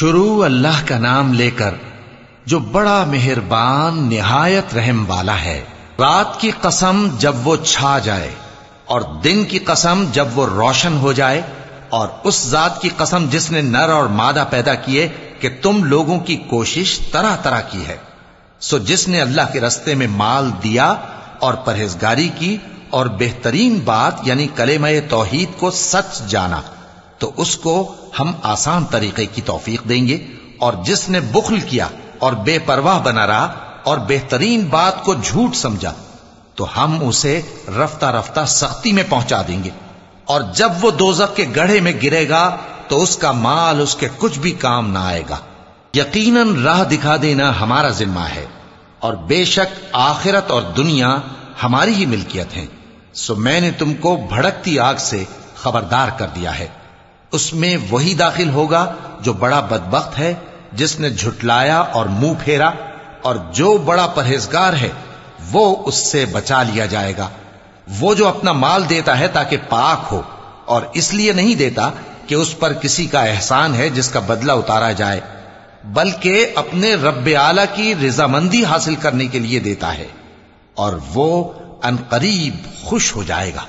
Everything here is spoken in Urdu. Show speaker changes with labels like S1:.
S1: شروع اللہ کا نام لے کر جو بڑا مہربان نہایت رحم والا ہے۔ رات کی قسم جب وہ چھا جائے اور دن کی قسم جب وہ روشن ہو جائے اور اس ذات کی قسم جس نے نر اور مادہ پیدا کیے کہ تم لوگوں کی کوشش طرح طرح کی ہے۔ سو جس نے اللہ کے رستے میں مال دیا اور پرہیزگاری کی اور بہترین بات یعنی کلمہ توحید کو سچ جانا۔ تو اس کو ہم آسان طریقے کی توفیق دیں گے اور جس نے بخل کیا اور بے پرواہ بنا رہا اور بہترین بات کو جھوٹ سمجھا، تو ہم اسے رفتہ رفتہ سختی میں پہنچا دیں گے۔ اور جب وہ دوزک کے گڑھے میں گرے گا، تو اس کا مال اس کے کچھ بھی کام نہ آئے گا۔ یقیناً راہ دکھا دینا ہمارا ذمہ ہے۔ اور بے شک آخرت اور دنیا ہماری ہی ملکیت ہیں۔ سو میں نے تم کو بھڑکتی آگ سے خبردار کر دیا ہے۔ اس میں وہی داخل ہوگا جو بڑا بدبخت ہے، جس نے جھٹلایا اور منہ پھیرا، اور جو بڑا پرہیزگار ہے، وہ اس سے بچا لیا جائے گا۔ وہ جو اپنا مال دیتا ہے تاکہ پاک ہو، اور اس لیے نہیں دیتا کہ اس پر کسی کا احسان ہے جس کا بدلہ اتارا جائے، بلکہ اپنے رب اعلی کی رضامندی حاصل کرنے کے لیے دیتا ہے، اور وہ انقریب خوش ہو جائے گا۔